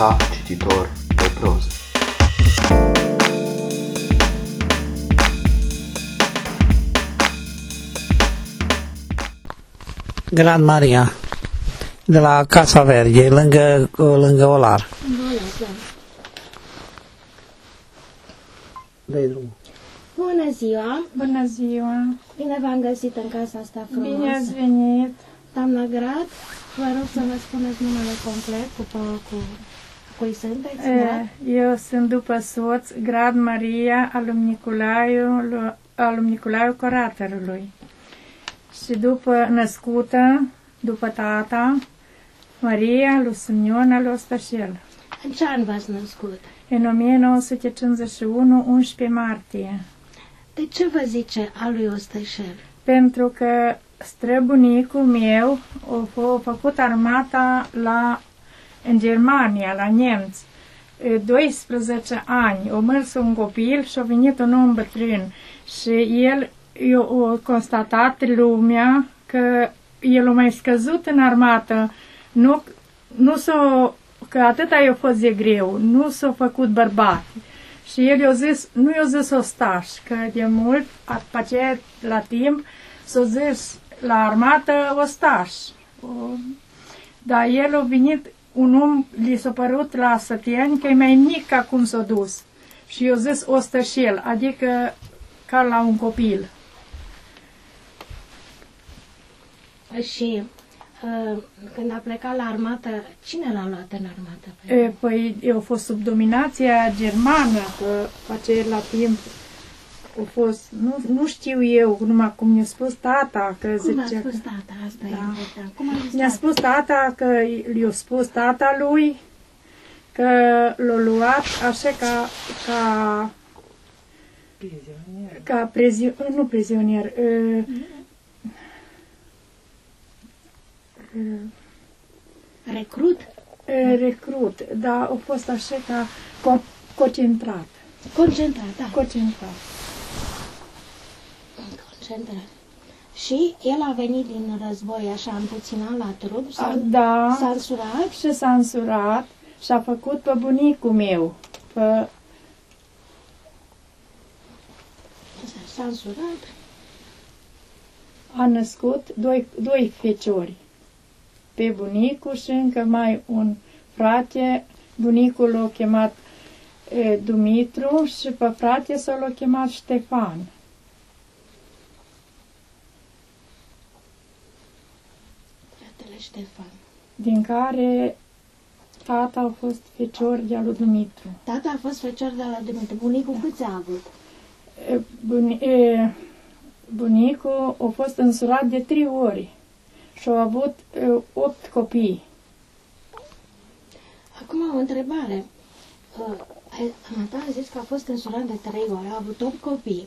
frecvența cititor de proză. Grand Maria, de la Casa Verde, lângă, lângă Olar. Dă-i drumul. Bună ziua! Bună ziua! Bine v-am găsit în casa asta frumoasă. Bine ați venit! Doamna Grad, vă rog să vă spuneți numele complet cu, cu, cu cui sunteți, Grad? Eu sunt după soț, Grad Maria, al lui Nicolaiu, lu- al lui Nicolaiu Coraterului. Și după născută, după tata, Maria, lui Simeon, al lui Ostășel. În ce an v-ați născut? În 1951, 11 martie. De ce vă zice a lui Ostășel? Pentru că străbunicul meu a, f- a făcut armata la, în Germania, la nemți. E, 12 ani, a mers un copil și a venit un om bătrân. Și el i-a a constatat lumea că el a mai scăzut în armată, nu, nu s-a, că atâta i-a fost de greu, nu s-a făcut bărbat. Și el i-a zis, nu i-a zis ostaș, că de mult, după aceea, la timp, s-a zis la armată ostaș. O, dar el a venit, un om li s-a părut la sătieni că e mai mic ca cum s-a dus. Și i-a zis ostășel, adică ca la un copil. Și uh, când a plecat la armată, cine l-a luat în armată? E, păi eu a fost sub dominația germană, că face la timp a fost, nu, nu știu eu, numai cum mi-a spus tata, că Cum a zicea spus că, tata? Asta e Da. important. Cum a zis mi-a tata? spus tata că i-a spus tata lui că l-a luat așa ca, ca ca prezio, nu prezonier, uh, Recrut? uh, recrut, dar a fost așa ca co- concentrat. Concentrat, da. Concentrat. Concentrat. Și el a venit din război așa împuținat la trup, A, s-a, da, s-a însurat și s-a însurat și a făcut pe bunicul meu, pe s-a însurat. a născut doi, doi feciori. Pe bunicul și încă mai un frate, bunicul l-a chemat e, Dumitru și pe frate s l-a chemat Ștefan. Fratele Ștefan. din care tata a fost fecior de-a lui Dumitru. Tata a fost fecior de la Dumitru. Bunicul câți a avut? E, Buni, e, bunicul a fost însurat de trei ori și a avut e, opt copii. Acum o întrebare. Uh, ai- Amata a zis că a fost însurat de trei ori, a avut 8 copii.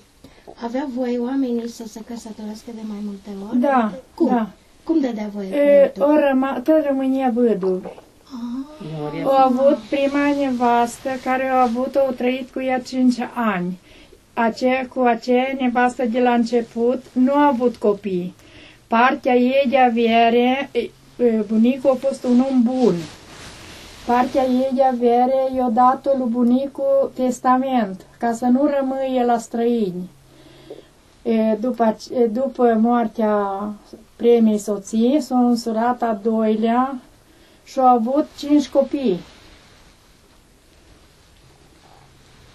Avea voie oamenii să se căsătorească de mai multe ori? Da, Cum? da. Cum dădea voie? E, Dumitru? o răma, tot rămânia văduvi. Ah, A avut prima nevastă care a avut o trăit cu ea 5 ani. Aceea, cu aceea nevastă de la început nu a avut copii. Partea ei de avere, e, e, bunicul a fost un om bun. Partea ei de avere i-a dat lui bunicul testament, ca să nu rămâie la străini. E, după, ace- e, după moartea premiei soții, s-a însurat a doilea și a avut cinci copii.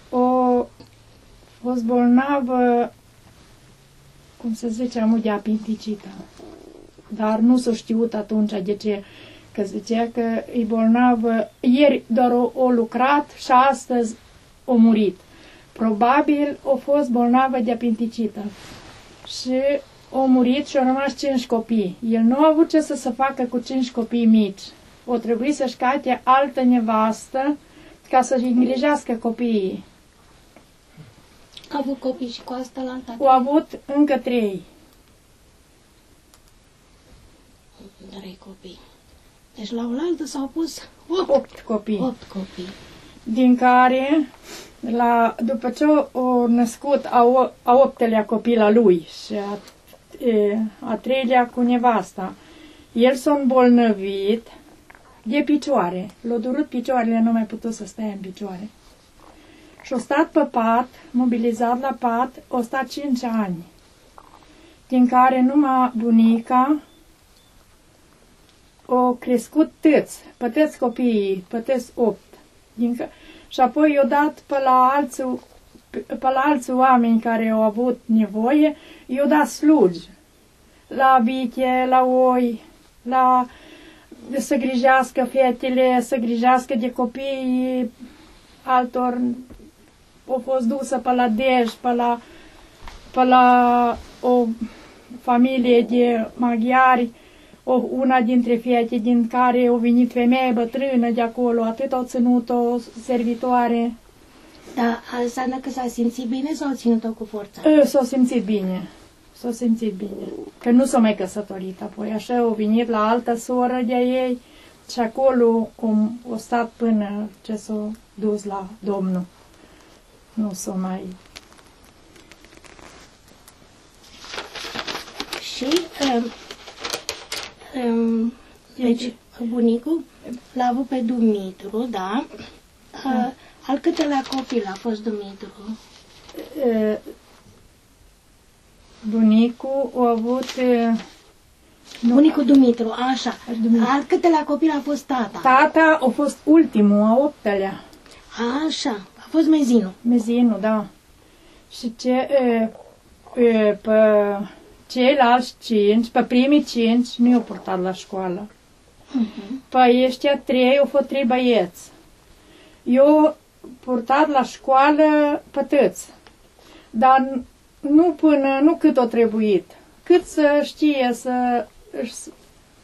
O fost bolnavă, cum să zice, amul de apendicită. Dar nu s-a știut atunci de ce, că zicea că e bolnavă, ieri doar o, o lucrat și astăzi a murit. Probabil a fost bolnavă de apendicită. Și a murit și au rămas cinci copii. El nu a avut ce să se facă cu cinci copii mici. O trebuie să-și caute altă nevastă ca să-și îngrijească copiii. a avut copii și cu asta la alta. Au avut încă trei. Trei copii. Deci la oaltă s-au pus 8, Opt copii. 8 copii. Din care, la, după ce o născut a, o, a optelea copil al lui și a, e, a treilea cu nevasta, el s-a îmbolnăvit de picioare. L-a durut picioarele, nu mai putut să stea în picioare. Și-a stat pe pat, mobilizat la pat, o stat 5 ani, din care numai bunica o crescut tâți, păteți copiii, păteți opt. Din că... Și apoi i-o dat pe la alții, pe la alții oameni care au avut nevoie, i-o dat slugi. La biche, la oi, la să grijească fetele, să grijească de copii altor au fost dusă pe la Dej, pe la, pe la o familie de maghiari, o, una dintre fete din care au venit femeie bătrână de acolo, atât au ținut o servitoare. Dar înseamnă că s-a simțit bine sau a ținut-o cu forța? Ă, S-a simțit bine. S-a simțit bine. Că nu s-a mai căsătorit apoi. Așa au venit la altă soră de ei și acolo cum o stat până ce s-a dus la Domnul. Nu s-a mai... Și, um, um, deci, bunicul l-a avut pe Dumitru, da? Uh, al câtelea copil a fost Dumitru? Ă, Bunicul a avut... ă, Bunicul Dumitru, așa. Dumitru. Al câtelea copil a fost tata? Tata a fost ultimul, a optelea. Așa, a fost Mezinu. Mezinul, da. Și ce, e, e, pe ceilalți cinci, pe primii cinci, nu i-au purtat la școală. Uh-huh. Pe ăștia trei au fost trei băieți. Eu purtat la școală pătăți, dar nu până, nu cât o trebuit, cât să știe să își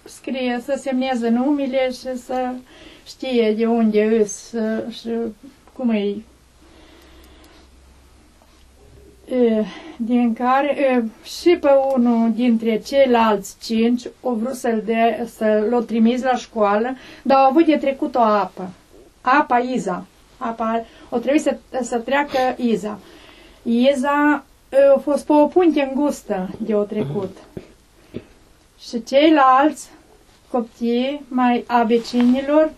scrie, să semneze numele și să știe de unde îs să- și cum e E, din care e, și pe unul dintre ceilalți cinci o vrut să-l de, să l-o trimis la școală, dar au avut de trecut o apă. Apa Iza. Apa, o trebuie să, să treacă Iza. Iza e, a fost pe o punte îngustă de o trecut. Și ceilalți copii mai a vecinilor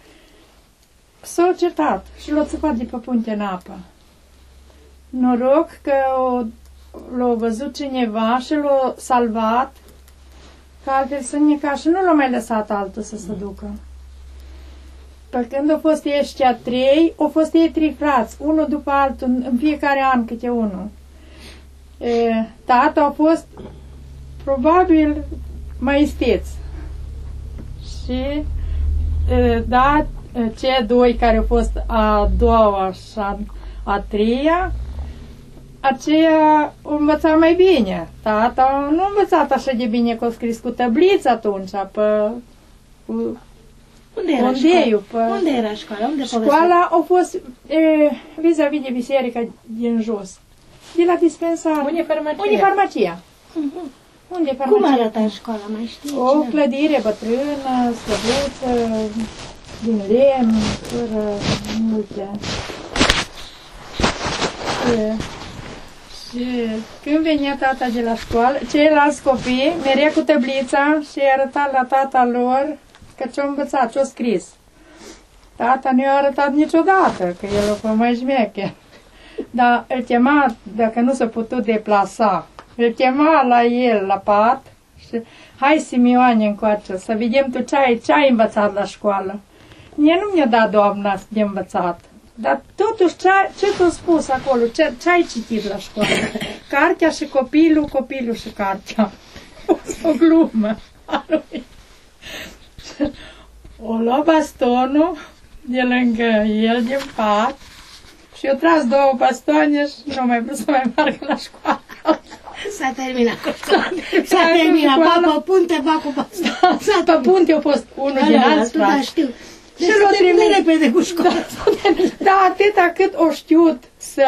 s-au certat și l-au țăpat de pe punte în apă. Noroc că o, l-a văzut cineva și l-a salvat, că altfel sânica și nu l-a mai lăsat altul să se ducă. Pe când au fost ăștia trei, au fost ei trei frați, unul după altul, în- în fiecare an câte unul. E, tata a fost probabil mai isteț. Și e, da, cei doi care au fost a doua și a, a treia, aceea o învăța mai bine. Tata nu a învățat așa de bine că a scris cu tăbliți atunci, pe cu Unde era Undeiu, școala? pe- Unde era școala? Unde Școala a fost e, vis-a-vis de biserica din jos. De la dispensar. Unde e farmacia? Unde e farmacia? Unde e Mhm. Cum farmacia? arăta școala? Mai știi? O cineva? clădire bătrână, slăbuță, din lemn, fără multe. E, Și când venea tata de la școală, ceilalți copii mereu cu tablița și i-a arătat la tata lor că ce-a învățat, ce-a scris. Tata nu i-a arătat niciodată, că el o fost mai șmecher. Dar îl chema, dacă nu s-a putut deplasa, îl chema la el, la pat, și hai Simioane încoace, să vedem tu ce ai, ce ai învățat la școală. Mie nu mi-a dat doamna de învățat. Dar totuși, ce, ce ți-a spus acolo? Ce, ce ai citit la școală? Cartea și copilul, copilul și cartea. O glumă a lui. O lua bastonul de lângă el din pat și eu tras două bastoane și nu mai vrut să mai meargă la școală. S-a terminat. S-a S-a terminat. școala. Pa, pe punte, ba cu baston. S-a Pe punte a fost unul din alți Da, frați. știu. Deci Și l-o de trimis. repede cu școala. Da, atâta cât o știut să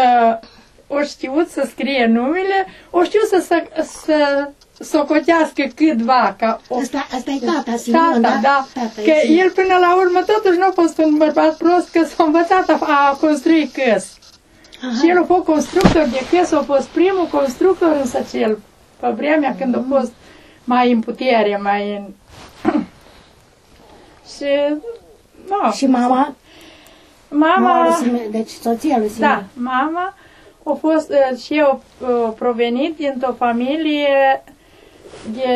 o știut să scrie numele, o știut să, să, să socotească câtva ca o Asta, asta e tata, Simeon, Tata, da, Tata, că e Simeon. el până la urmă totuși nu a fost un bărbat prost, că s-a învățat a, a construi căs. Aha. Și el a fost constructor de căs, a fost primul constructor în Săcel, pe vremea când a fost mai în putere, mai în... și No, Și mama? mama, lui Simeon, deci soția lui da, Simeon. mama a fost uh, și eu uh, provenit dintr-o familie de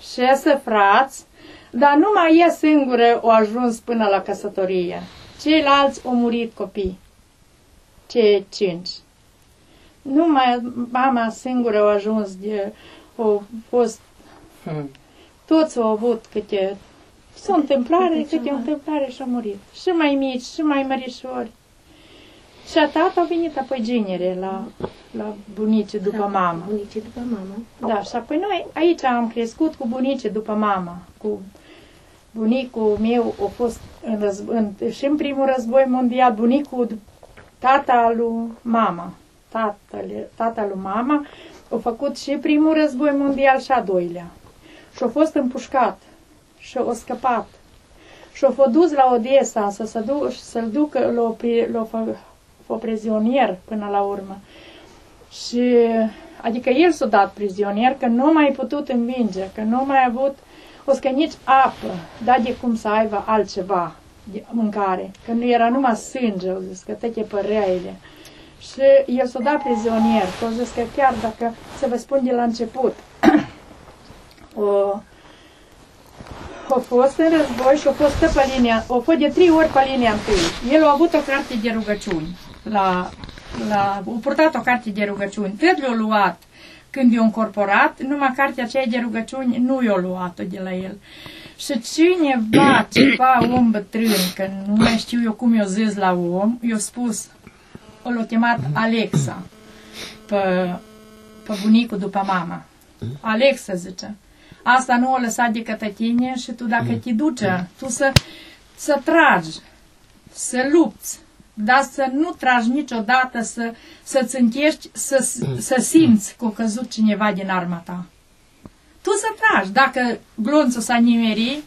șase frați, dar numai ea singură a ajuns până la căsătorie. Ceilalți au murit copii, cei cinci. Numai mama singură a ajuns de, au fost, toți au avut câte, s-o întâmplare, câte o întâmplare și a murit. Și mai mici, și mai mărișori. Și a tata a venit apoi genere la, la bunice după Da, mama. Bunicii după mama. Da, și apoi noi aici am crescut cu bunice după mama, cu bunicul meu a fost în război, în, și în primul război mondial, bunicul tata lui mama, tatăle, tata lui mama, a făcut și primul război mondial și a doilea. Și a fost împușcat și a scăpat. Și a fost dus la Odessa să se duc, să-l ducă la o, pri- la o, fă- o prizonier până la urmă. Și, adică el s-a dat prizonier, că nu a mai putut învinge, că nu a mai avut o că nici apă, da de cum să aibă altceva de mâncare, că nu era numai sânge, au zis că toate păreile. Și el s-a dat prizonier, că au zis că chiar dacă, să vă spun de la început, o, a fost în război și a fost pe linia, a fost de trei ori pe linia întâi. El a avut o carte de rugăciuni. La, la, a purtat o carte de rugăciuni. Tot le-a luat când i-a încorporat, numai cartea aceea de rugăciuni nu i-a luat-o de la el. Și cineva, ceva om bătrân, că nu mai știu eu cum i-a zis la om, i-a spus, o l-a chemat Alexa, pe, pe bunicul după mama. Alexa, zice, asta nu o lăsa de către tine și tu dacă te duce, tu să, să tragi, să lupți, dar să nu tragi niciodată, să, să-ți închești, să, să simți că a căzut cineva din arma ta. Tu să tragi. Dacă glonțul s-a nimerit,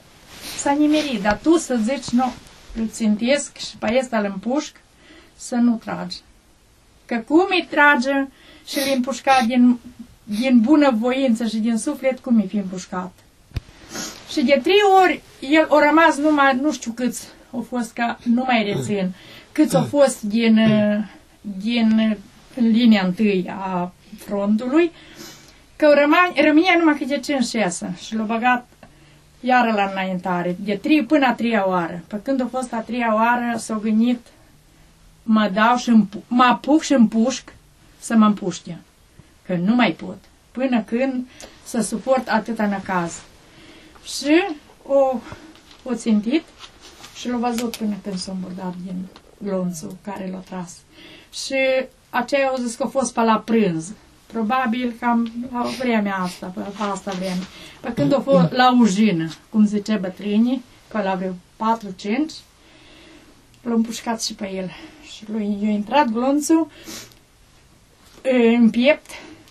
s-a nimerit, dar tu să zici, nu, îl țintesc și pe ăsta îl împușc, să nu tragi. Că cum îi trage și îl împușca din, din bună voință și din suflet, cum îi fi împușcat. Și de trei ori el a rămas numai, nu știu câți, au fost ca, nu mai rețin, câți au fost din, uh, din în linia întâi a frontului, că rămâne, rămânea numai câte 5-6 și l-au băgat iară la înaintare, de 3 până a treia oară. Pe când a fost a treia oară, s-au gândit, mă dau și împu- mă apuc și împușc să mă împuște. Că nu mai pot. Până când să suport atâta năcaz. Și o, o țintit și l-a văzut până când s-a îmburdat din glonțul care l-a tras. Și aceia au zis că a fost pe la prânz. Probabil cam la vremea asta, pe asta vreme. Pe când a fost la ujină, cum zice bătrânii, pe la vreo 4-5, l-a împușcat și pe el. Și lui i-a intrat glonțul în piept,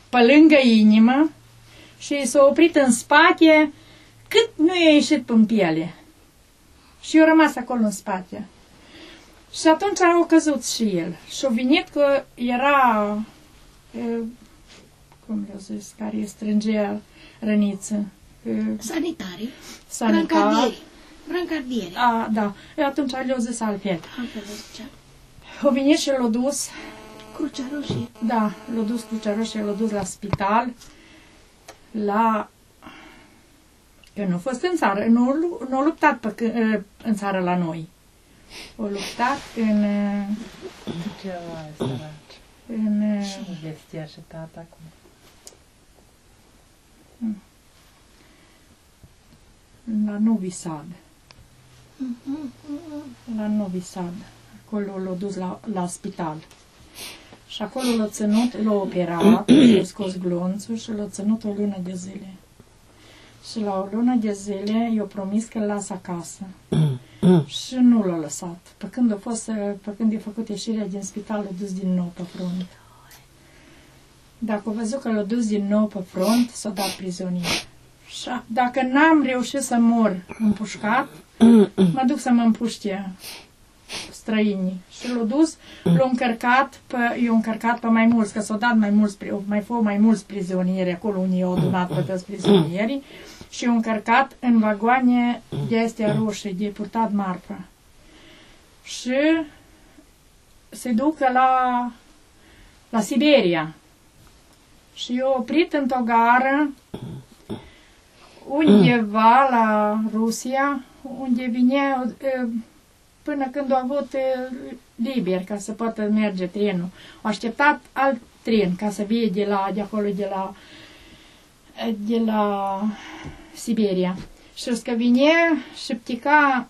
pe lângă inimă, și s-a oprit în spate cât nu i-a ieșit pe piele. Și a rămas acolo în spate. Și atunci a căzut și el. Și a venit că era, e, cum le-au zis, care îi strângea răniță. e, Sanitari. Sanitar. Brancardieri. Brancardieri. A, da. E, atunci le-au zis altfel. Altfel le zicea. A venit și l-a dus, Crucea Roșie. da, l-a dus Crucea Roșie, l-a dus la spital, la... Că nu a fost în țară, nu, lu- nu a luptat pe, c- în țară la noi. A luptat în, Ce mai săraci. în Și vestia și tata acum. la Novi Sad. La Novi Sad. Acolo l-a dus la, la spital. Și acolo l-a ținut, l-a operat, l-a scos glonțul și l-a ținut o lună de zile. Și la o lună de zile i-a promis că îl lasă acasă. și nu l-a lăsat. Pe când a fost, să- pe când a făcut ieșirea din spital, l-a dus din nou pe front. Dacă a văzut că l-a dus din nou pe front, s-a dat prizonier. Și a- dacă n-am reușit să mor împușcat, mă duc să mă împuște străini. Și l-a dus, l-a încărcat pe, i-a încărcat pe mai mulți, că s-au dat mai mulți, pri- mai fost mai mulți prizonieri acolo, unii au adunat pe toți prizonierii și i-a încărcat în vagoane de astea roșii, de purtat marfă. Și se ducă la, la Siberia. Și i-a oprit într-o gară undeva la Rusia, unde vine e, până când a avut e, liber ca să poată merge trenul. A așteptat alt tren ca să vie de la de acolo de la de la Siberia. Și că vine și ptica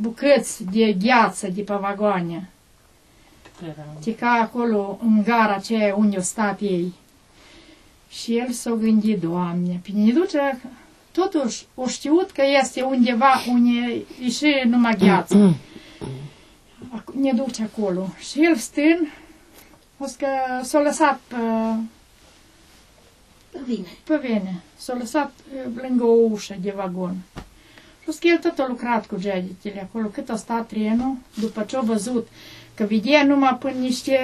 bucăți de gheață de pe vagoane. Tica acolo în gara aceea unde o stat ei. Și el s-a gândit, Doamne, pe ne duce, totuși, o știut că este undeva unde e și numai gheață. Ac- Ne duce acolo. Și el stând, o să că s-a lăsat pe, Vine. pe vene. S-a lăsat eh, lângă o ușă de vagon. Și o să că el tot a lucrat cu geagitele acolo, cât a stat trenul, după ce a văzut că vedea numai până niște,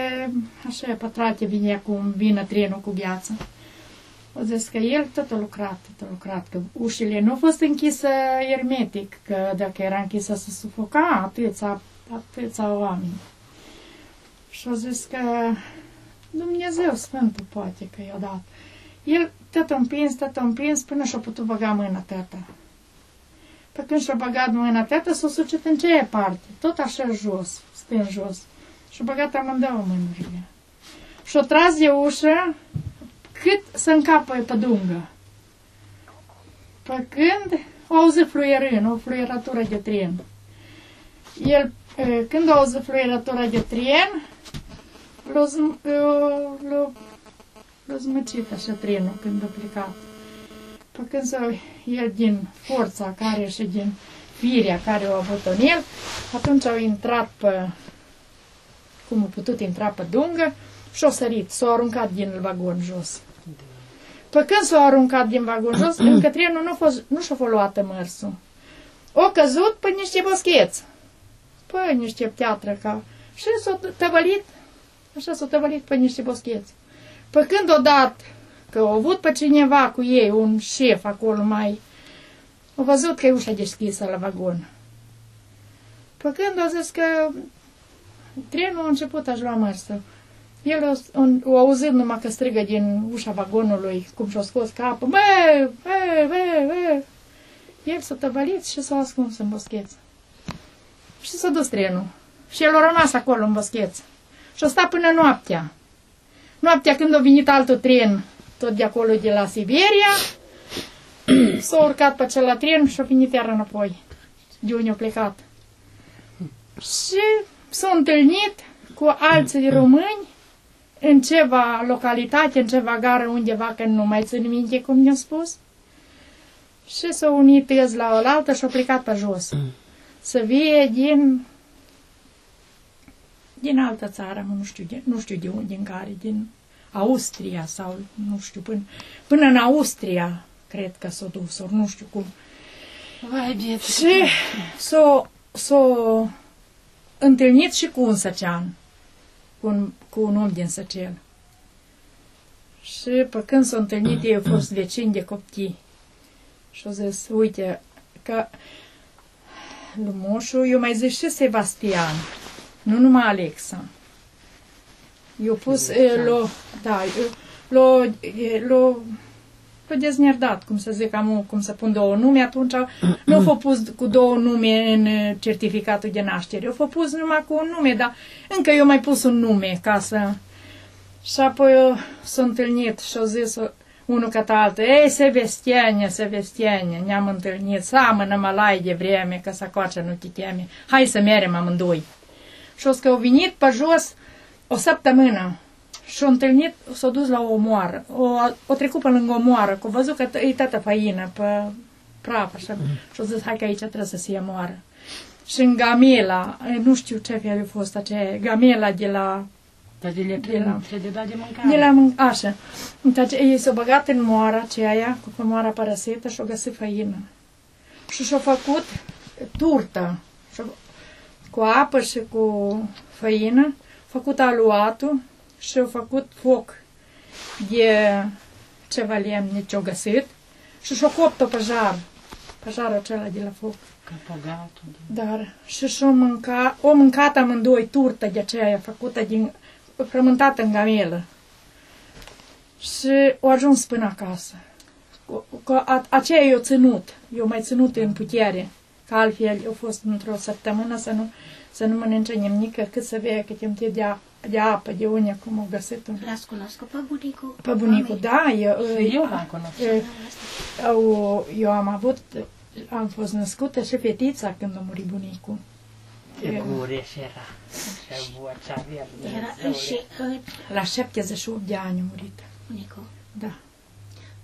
așa, pătrate vinea cum vină trenul cu gheață. O zis că el tot a lucrat, tot a lucrat, că ușile nu au fost închise ermetic, că dacă era închisă să sufoca atâția, atâția oameni. Și a zis că Dumnezeu Sfântul poate că i-a dat. El tot a împins, tot a împins până și-a putut băga mâna tata. Pe când și-a băgat mâna tata, s-a sucit în ceea parte, tot așa jos, stând jos. Și-a băgat amândouă mânurile. Și-a tras de ușă cât să încapă pe dungă. Pe când o auzit fluierând, o fluieratură de tren. El, e, când a auzit fluieratura de tren, l-a, zm- l-a, l-a, l-a zmăcit așa trenul când a plecat. Pe când să el din forța care și din firea care o avut în el, atunci au intrat pe, cum a putut intra pe dungă și a sărit, s-a aruncat din vagon jos. Pe când s-a aruncat din vagon jos, încă trenul nu, fost, nu și-a fost luată mărsul. O căzut pe niște boscheți, pe niște piatră ca... Și s-a tăvălit, așa s-a tăvălit pe niște boscheți. Pe când o dat că au avut pe cineva cu ei, un șef acolo mai, au văzut că e ușa deschisă la vagon. Pe când au zis că trenul a început a-și lua mărsul. El o, o, o auzit numai că strigă din ușa vagonului, cum și-a scos capul, bă, bă, bă, bă. El s-a tăvălit și s-a ascuns în boscheț. Și s-a dus trenul. Și el a rămas acolo în boscheț. Și a stat până noaptea. Noaptea când a venit altul tren, tot de acolo de la Siberia, s-a urcat pe acela tren și a venit iar înapoi, de unde a plecat. Și s-a întâlnit cu alții români în ceva localitate, în ceva gară undeva, că nu mai țin minte cum ne-a spus. Și s-au unit îți la oaltă și au plecat pe jos. Să vie din din altă țară, mă, nu știu, de, nu știu de unde, din care, din Austria sau nu știu, până, până în Austria, cred că s-a dus, ori nu știu cum. Vai, bietă. Și s-a, s-a întâlnit și cu un săcean, cu un, cu un om din Săcel. Și pe când s-a întâlnit, ei au fost vecini de coptii. Și au zis, uite, că lui Moșu, eu mai zic și Sebastian, nu numai Alexa. Eu pus, e, l-o, da, eu- l-o, e, l-o, l-o deznerdat, cum să zic, am, cum să pun două nume, atunci nu f-a pus cu două nume în e, certificatul de naștere, eu f-a pus numai cu un nume, dar încă eu mai pus un nume ca să... Și apoi eu s-a întâlnit și au zis unul ca altul, ei, Sebastiane, Sebastiane, ne-am întâlnit, seamănă mălai de vreme, că să coace nu te teme, hai să merem amândoi. Și o să că au venit pe jos o săptămână și au întâlnit, s-au dus la o moară, o, o trecut pe lângă o moară, că au văzut că t- e tată făină pe praf, așa, și au zis, hai că aici trebuie să se ia moară. Și în Gamela, e, nu știu ce fel a fost aceea, Gamela de la Dar de le De la- prind, de da de mâncare. de la mân- așa. Deci ei s-au băgat în moara aceea, cu pe moara părăsită și au găsit făină. Și și-au făcut turtă. Și-au- cu apă și cu făină, făcut aluatul și au făcut foc de ceva lemne ce-au găsit și și-au copt-o pe jar, pe jarul acela de la foc. Capăgatul. Dar și și-o mânca, o mâncat amândoi turtă de aceea făcută din, frământată în gamelă. Și au ajuns până acasă. Cu- Că a- aceea i-o ținut, i-o mai ținut în putere. Că altfel au fost într-o săptămână să nu, să nu mănânce nimic, cât să vede câte un de, a- de apă, de unde cum au găsit un L-ați cunoscut pe bunicul? pe bunicul, da, eu, Și eu l-am cunoscut. eu, eu, eu am avut, am fost născută și fetița când a murit bunicul. Ce gure și era. Ce vocea avea. Era Dumnezeule. și uh, La 78 de ani a murit. bunicul. Da.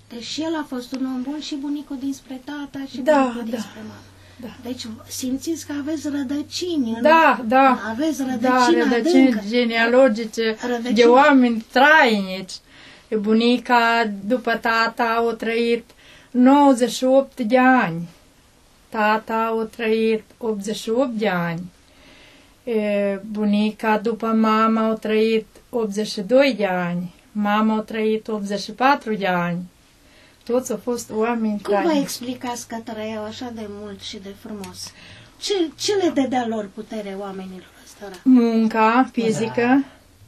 Deci el a fost un om bun și bunicul dinspre tata și Da, bunicul da. dinspre mama. Da. Deci simțiți că aveți rădăcini. în- Da, da. Aveți rădăcini Da, rădăcini adâncă. genealogice Rădăcini. de oameni trainici. Bunica, după tata, au trăit 98 de ani. Tata au trăit 88 de ani. E, Bunica, după mama, au trăit 82 de ani. Mama au trăit 84 de ani. Toți au fost oameni Cum vă trainici. explicați că trăiau așa de mult și de frumos? Ce, ce le dădea lor putere oamenilor ăstora? munca fizică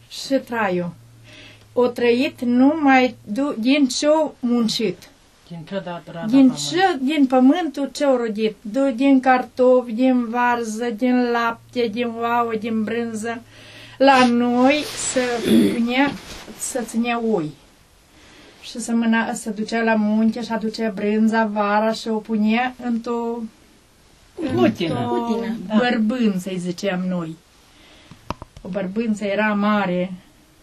și traiul. O trăit numai du- din ce au muncit. Din ce dat rada Din, pământ. ce, din pământul ce au rodit. Du- Din cartofi, din varză, din lapte, din ouă, din brânză. La noi se punea, să ținea oi. Și să, mâna, să ducea la munte și aducea brânza vara și o punea într-o Putină. Putină. Da. bărbânță, îi ziceam noi. O bărbânță era mare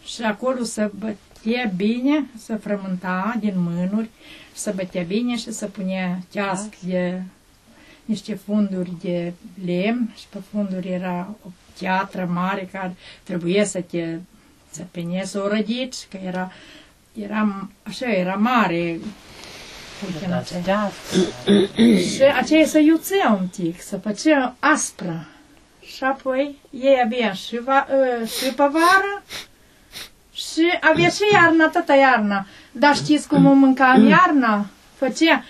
și acolo se bătea bine, se frământa din mânuri, se bătea bine și se punea teasc de niște funduri de lemn și pe funduri era o piatră mare care trebuia să te să penezi o rădici, că era, era așa, era mare. Uite, Da, aceea. da. Și aceea se iuțea un tic, se făcea aspră. Și apoi ei avea și, va, ă, și pe vară și avea și iarna, toată iarna. Dar știți cum o mânca în iarna? Făcea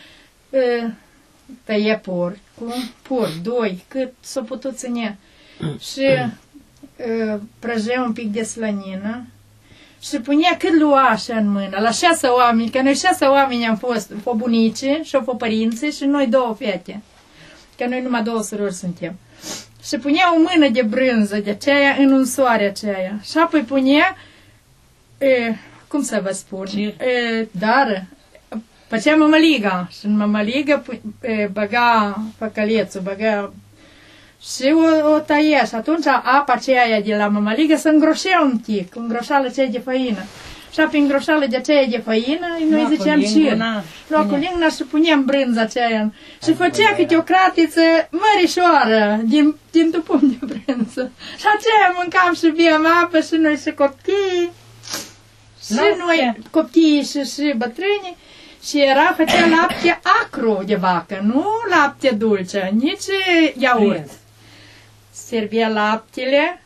ă, tăie porc, cu porc, doi, cât s-o putut ține. Și ă, prăjea un pic de slănină și punea cât lua așa în mână, la șase oameni, că noi șase oameni am fost, o bunice și o părinții și noi două fete, că noi numai două surori suntem. Și punea o mână de brânză de aceea în un soare aceea. Și apoi punea, e, cum să vă spun, Ce? e, dar făcea mămăliga și în mămăligă pu- e, băga păcălețul, băga și o, o tăia și atunci apa aceea de la mămăligă se îngroșea un tic, îngroșală aceea de făină. Și apoi îngroșală de aceea de făină, noi Lua cu ziceam și linguna, Lua cu punea. linguna și puneam brânza aceea. în- Și făcea câte o cratiță mărișoară din, din tupum de brânză. Și aceea mâncam și beam apă și noi și copii. Și Lapte. noi, copiii și, și bătrânii. Și era făcea lapte acru de vacă, nu lapte dulce, nici iaurt. Prins. Servia laptele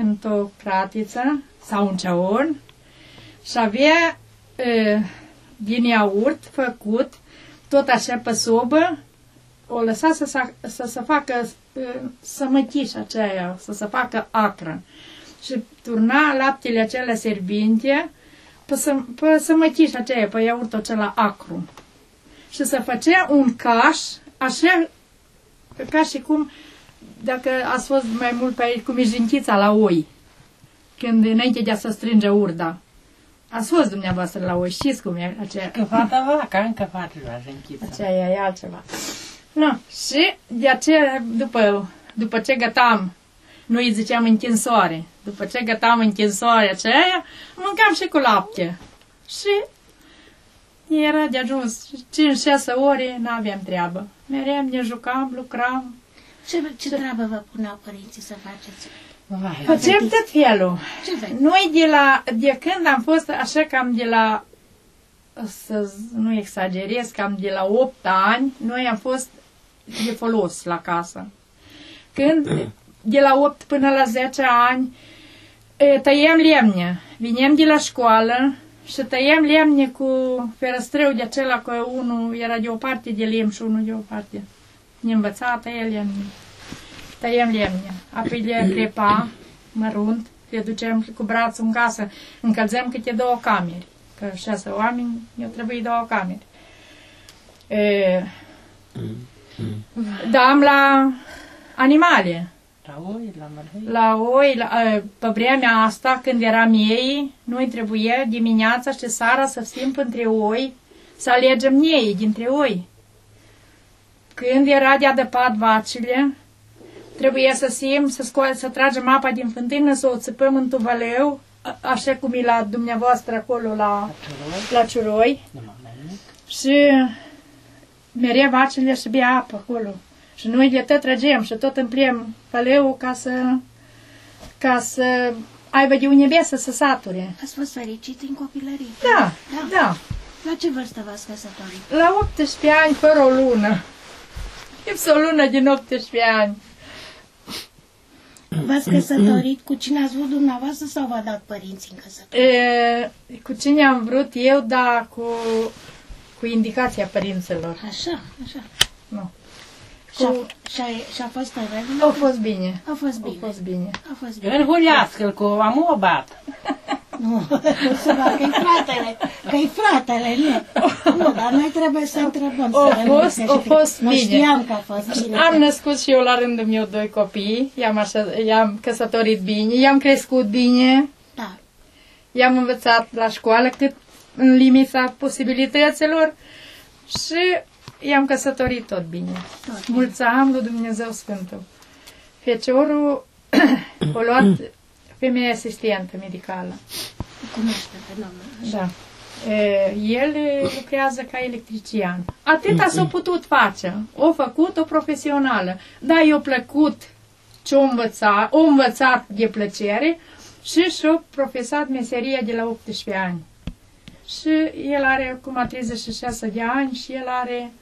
într-o cratiță sau un ceaun și avea e, din iaurt făcut tot așa pe sobă, o lăsa să, sa, să se facă e, să mătiș aceea, să se facă acră. Și turna laptele acelea serbinte pe, să, pe sămătiș aceea, pe iaurtul acela acru. Și se făcea un caș, așa ca și cum, dacă ați fost mai mult pe aici, cum e jinchița la oi, când înainte de a se strânge urda. Ați fost dumneavoastră la oi, știți cum e aceea. Că fata vaca, încă fata la închiță. Aceea e altceva. No, și de aceea, după, după ce gătam, noi îi ziceam întinsoare, după ce gătam întinsoare aceea, mâncam și cu lapte. Și era de ajuns 5-6 ore, n-aveam treabă. Meream, ne jucam, lucram. Ce, ce treabă vă puneau părinții să faceți? Vai, Făceam tot felul. Ce veți? Noi de la, de când am fost așa cam de la, să z- nu exagerez, cam de la 8 ani, noi am fost de folos la casă. Când, de la 8 până la 10 ani, e, tăiem lemne. Vinem de la școală și tăiem lemne cu ferăstrău de acela că unul era de o parte de lemn și unul de o parte. Ne învăța a tăia lemne. Tăiem lemne. Apoi le crepa mărunt, le ducem cu brațul în casă, încălzăm câte două camere. Că șase oameni, eu trebuie două camere. E, dam la animale. La oi, la mărhăi. La oi, la, a, pe vremea asta, când eram ei, noi trebuie dimineața și seara să fim între oi, să alegem nei dintre oi. Când era de adăpat vacile, trebuie să sim, să, scoate, să tragem apa din fântână, să o țipăm în tuvaleu, a- așa cum e la dumneavoastră acolo la, Ciuroi, la ciuroi. nu mă nimic. Și mereu vacile și bea apă acolo. Și noi de tot trăgem și tot împliem păleul ca să, ca să aibă de unde să se sature. Ați fost fericiți în copilărie? Da, Da. da. La ce vârstă v-ați căsătorit? La 18 ani, fără o lună. Lipsă o lună din 18 ani. V-ați căsătorit cu cine ați vrut dumneavoastră sau v-a dat părinții în căsătorie? E, cu cine am vrut eu, dar cu, cu indicația părinților. Așa, așa. Nu. Și-a, Cu- și-a, și-a fost în regulă? Au fost bine. A fost Au bine. fost bine. A fost bine. Înhulească-l cu am o bat. Nu, nu se va, că-i fratele, că-i fratele, nu. Nu, dar noi trebuie să întrebăm. Au să rămânem fost- să au știm. fost Nu bine. știam că a fost bine. Am născut și eu la rândul meu doi copii, i-am, așa, i-am căsătorit bine, i-am crescut bine, Da. i-am învățat la școală cât în limita posibilităților și i-am căsătorit tot bine. Tot. Mulți am lui Dumnezeu Sfântul. Feciorul a luat femeie asistentă medicală. Cunoaște pe domnul. Da. E, El e, lucrează ca electrician. Atâta s-a putut face. O făcut o profesională. Da, i-a plăcut ce o învăța, o învățat de plăcere și și-a profesat meseria de la 18 ani. Și el are acum 36 de ani și el are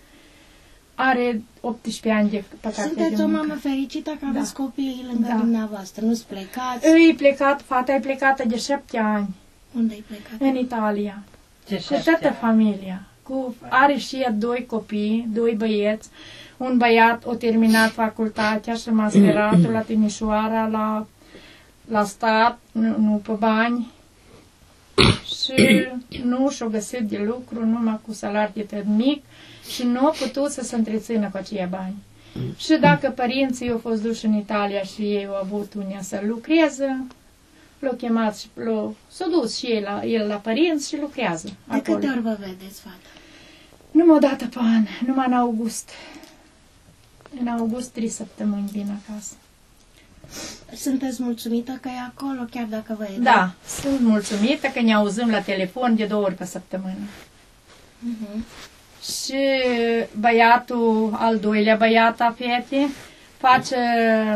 are 18 ani de păcate Sunteți de o muncă. mamă fericită că aveți Da. copii lângă Da. dumneavoastră. Nu-ți plecați. Îi plecat, fata e plecată de 7 ani Unde-i plecat? în Italia. Ce Cu șapte toată ani. familia. Cu, are și ea doi copii, doi băieți. Un băiat a terminat facultatea și masceratul la Timișoara, la, la stat, nu, nu pe bani. Și nu și-a găsit de lucru, numai cu salariu de tot mic și nu a putut să se întrețină cu aceia bani. Și dacă părinții au fost duși în Italia și ei au avut unde să lucreze, l-au chemat și l-au, s-a dus și el la, el la părinți și lucrează De acolo. câte ori vă vedeți, fata? Numai o dată pe an, numai în august. În august, trei săptămâni vin acasă. Sunteți mulțumită că e acolo, chiar dacă vă e Da, sunt mulțumită că ne auzim la telefon de două ori pe săptămână. Mhm. Și băiatul, al doilea băiat a fetei, face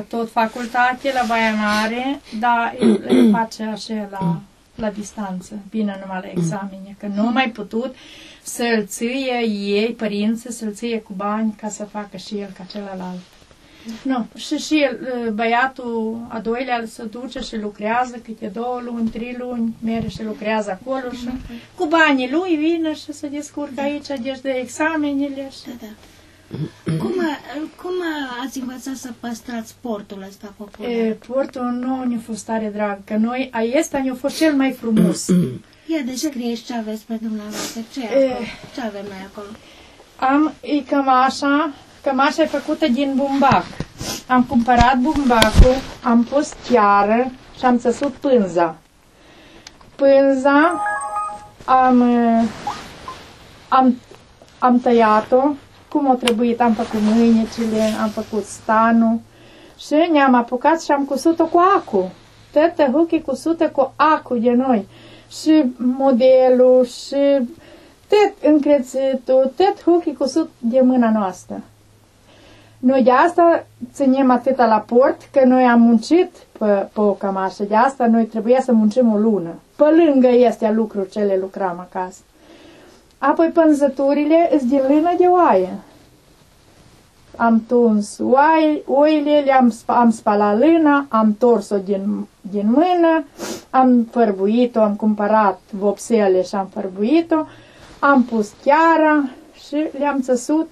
tot facultate la Baia Mare, dar el, el face așa la, la distanță, vine numai la examene, că nu a mai putut să-l ție ei, părinții, să-l ție cu bani ca să facă și el ca celălalt. Nu, și și el, băiatul a doilea se duce și lucrează câte două luni, trei luni, merge și lucrează acolo și cu banii lui vine și se descurcă aici, deci de examenele și... Da, da. Cum, cum ați învățat să păstrați sportul ăsta popular? E, portul nu ne-a fost tare drag, că noi, aiesta ne-a fost cel mai frumos. Ia descrieți ce aveți pe dumneavoastră. Ce, e E. acolo? ce avem noi acolo? Am e cămașa, cămașa e făcută din bumbac. Am cumpărat bumbacul, am pus chiară și am țăsut pânza. Pânza am, e, am, am tăiat-o, cum o trebuit, am făcut mâinecile, am făcut stanul și ne-am apucat și am cusut-o cu acu. Toată huchii cusută cu acu de noi. Și modelul, și tot încrețitul, tot huchii cusut de mâna noastră. Noi de asta ținem atâta la port, că noi am muncit pe, pe o cămașă. De asta noi trebuia să muncim o lună. Pe lângă este lucruri ce le lucram acasă. Apoi pânzăturile sunt din lână de oaie. am tuns oai, oile, le-am sp- am spalat lâna, am tors-o din, din mână, am fărbuit-o, am cumpărat vopsele și am fărbuit-o, am pus chiara și le-am țăsut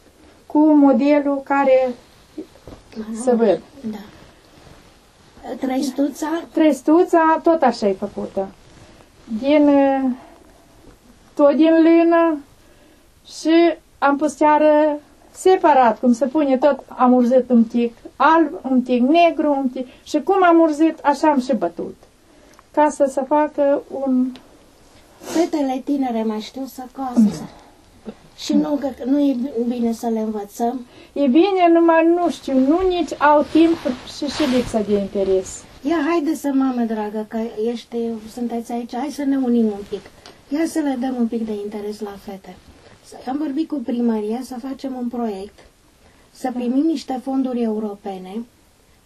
cu modelul care să văd. Da. Trăistuța, Trestuța tot așa e făcută. Din, eh, tot din lână și am pus chiar separat, cum se pune tot, am urzit un tic alb, un tic negru, un tic... și cum am urzit, așa am și bătut. Ca să se facă un... fetele tinere mai știu să coasă. Și nu, că nu e bine să le învățăm. E bine, numai nu știu, nu nici au timp și și lipsa de interes. Ia, haide să, mamă dragă, că ești, sunteți aici, hai să ne unim un pic. Ia să le dăm un pic de interes la fete. Să- Am vorbit cu primăria să facem un proiect, să primim niște fonduri europene,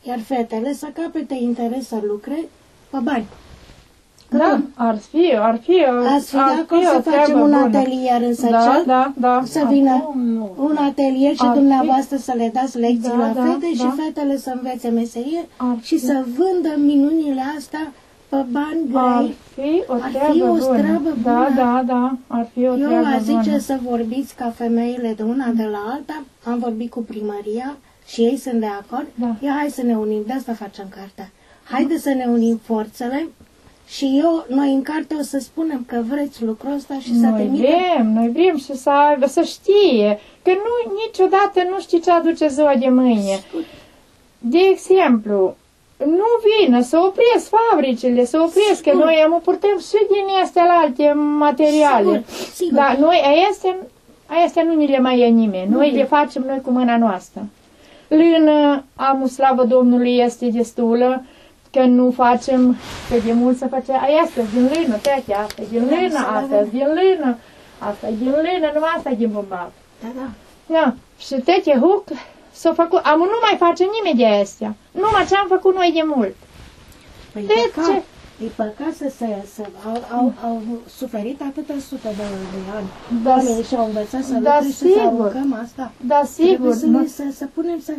iar fetele să capete interes să lucre pe bani. Da, ar fi, ar fi, Ați fi ar de acord o să facem treabă un bună. atelier în Da, Săcel? da, da. Să vină Acum nu. un atelier și Ar fi. dumneavoastră să le dați lecții Da, la da, fete și da. fetele să învețe meserie Ar și fi. să vândă minunile astea pe bani Ar grei. fi o Ar fi treabă o bună. treabă Da, bună. da, da, ar fi o Eu treabă aș zice bună. să vorbiți ca femeile de una de la alta. Am vorbit cu primăria și ei sunt de acord. Da. Ia hai să ne unim, de asta facem cartea. Haide să ne unim forțele și eu, noi în carte o să spunem că vreți lucrul ăsta și să Noi trimite vrem, noi vrem și să aibă, să știe că nu, niciodată nu știi ce aduce ziua de mâine. De exemplu, nu vină să opresc fabricile, să opresc, că Sigur. noi am purtăm și din astea la alte materiale. Sigur, sigur. Dar noi, astea, astea nu ni le mai e nimeni. Noi Nu. le facem noi cu mâna noastră. Lână, am slavă Domnului, este destulă, că nu facem, că de mult să face, ai asta din lână, tete, asta din Da, lână, să asta vedem. din lână, asta din lână, numai asta e din bumbac. Da, da. Da. Și tete Huc s-a făcut, am nu mai face nimeni de astea. Numai ce am făcut noi de mult. Păi De păcat, ce? E păcat să se... Să, au, au, au suferit atâtea sute de, de ani. Da, Oamenii și-au învățat să da, lucre și să sigur. aruncăm asta. Da, sigur. Trebuie să, nu? ne, să, să punem să,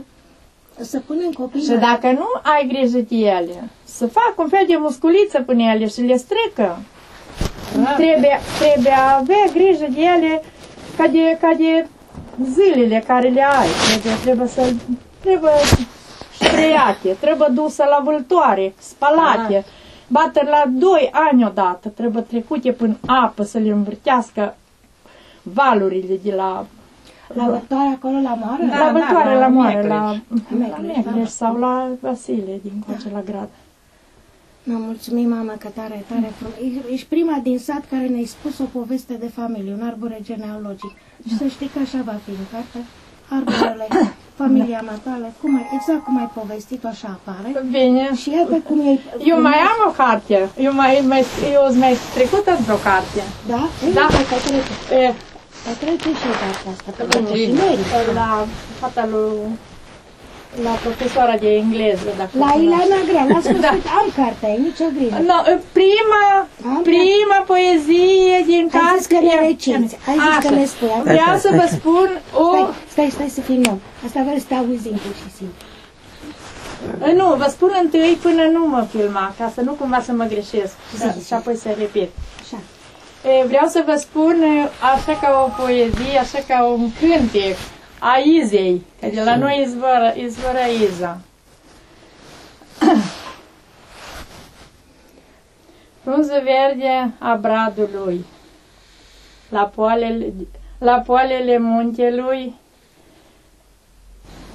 să punem copiii Și la- dacă nu ai grijă de ele, să fac un fel de musculiță până ele și le strică. Trebuie, trebuie a avea grijă de ele ca de, ca de zilele care le ai. Trebuie, trebuie să trebuie ștreiate, trebuie dusă la vâltoare, spalate. Bată la 2 ani odată, trebuie trecute până apă să le învârtească valurile de la La vătoare acolo la moară? la vâltoare, la la moare, Mecleș. la, la Mecleș, da. Mecleș sau la Vasile din Coce la Grad. Nu, mulțumim, mamă, că tare, tare frumos. E- Ești prima din sat care ne-ai spus o poveste de familie, un arbore genealogic. Și să știi că așa va fi în carte. Arborele, familia matale, cum ai, exact cum ai povestit-o, așa apare. Bine. Și iată cum e... Eu mai am o carte. Eu mai, mai, eu îți mai trecut într-o carte. Da? Da. Da. Că trece. E, Că trece și cartea asta. Că trece și merită. la fata lui, la profesoara de engleză. Dacă La cunoaște. Ileana Grea, la sfârșit, Da. am cartea, ai nicio grijă. No, prima, Am prima poezie din Ai carte. zis că ne recinți, ai zis că Așa. ne spui. am- Vreau să vă spun o... Stai, stai, stai să filmăm. Asta vreau să te auzim pur și simplu. Nu, vă spun întâi până nu mă filma, ca să nu cumva să mă greșesc. Da, Zi, zi. și apoi să repet. Așa. E, vreau să vă spun e, așa ca o poezie, așa ca un cântec a Izei, că de la noi izvoră, izvoră Iza. Frunză verde a bradului, la poalele, la poalele muntelui.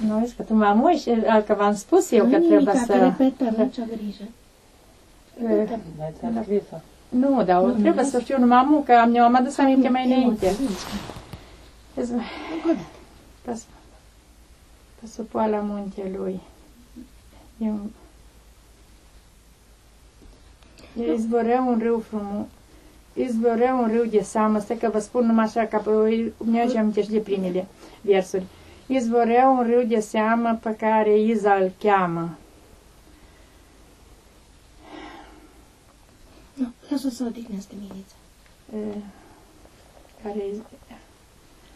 Nu, că tu m-am uit și că v-am spus eu Nu că nimic, trebuie că să... repetăm, nicio grijă. e, N-ați scris-o. Nu, dar trebuie să știu numai mu, că am, am adus aminte mai înainte. Emoții. Vezi, Încă o dată. Pe, pe sub poala muntelui. Eu, eu izvorea un râu frumos. Izvorea un râu de seamă, stai că vă spun numai așa, ca pe mi-au amintești de primele versuri. Izvorea un râu de seamă pe care Iza îl cheamă. Nu, lasă să odihnească Mirița. e, Care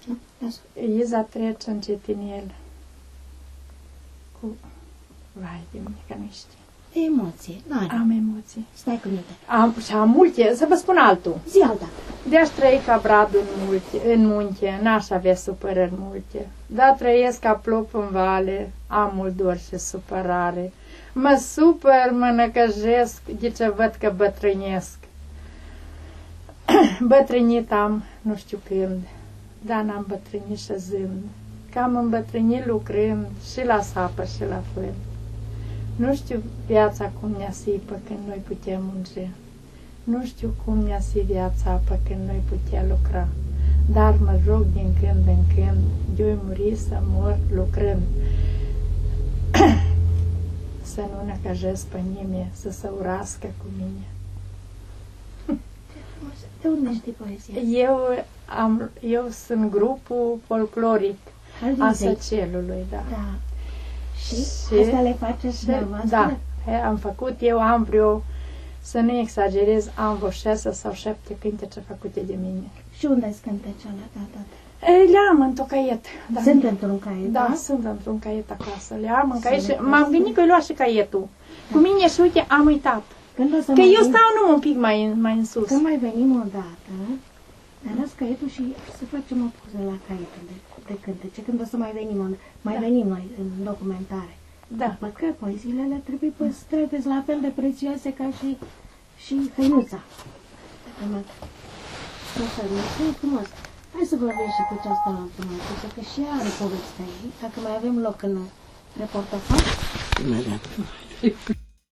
Nu, lasă. Iza trece încetinel. cu... Vai de mine, că nu știu. Emoție, n-are. Am emoții. Stai cu minte. Am, și am multe, să vă spun altul. Zi alta. De-aș trăi ca bradul în, multe, în munte, n-aș avea supărări multe. Da, trăiesc ca plop în vale, am mult dor și supărare. Mă supăr, mă năcăjesc, de ce văd că bătrânesc. Bătrânit am, nu știu când, dar n-am bătrânit șezând. Că am îmbătrânit lucrând și la sapă și la fân. Nu știu viața cum ne asipă când noi putem munge. Nu știu cum ne asi viața apă când noi putea lucra. Dar mă rog din când în când, de muri să mor lucrând. să nu necăjesc pe nimeni, să se urască cu mine. De unde știi poezia? Eu, am, eu sunt grupul folcloric Al a Vizei. Săcelului, da. Da. Și, Și- asta le faceți Și- dumneavoastră? Da, e, am făcut, eu am vreo, să nu exagerez, am vreo șase sau șapte cântece făcute de mine. Și unde sunt cântecele tata? E, Le am într-o caiet. Da. Sunt într-un caiet, Da, da? sunt într-un caiet acasă. Le am în Să caiet le și m-am păstrezi. gândit că îi lua și caietul. Cu mine și uite, am uitat. Când o să Că mai eu vin- stau numai un pic mai, în- mai în sus. Când mai venim o dată, ne las caietul și să facem o poză la caietul de, de cântece. Când o să mai venim, o- mai Da. venim noi în documentare. Da. Văd că poeziile alea trebuie păstrate sunt la fel de prețioase ca și, și hăinuța. Dacă mă... Nu să nu e frumos. Hai să vorbim și cu această frumosă, că și ea are povestea ei. Dacă mai avem loc în reportajul. Imediat.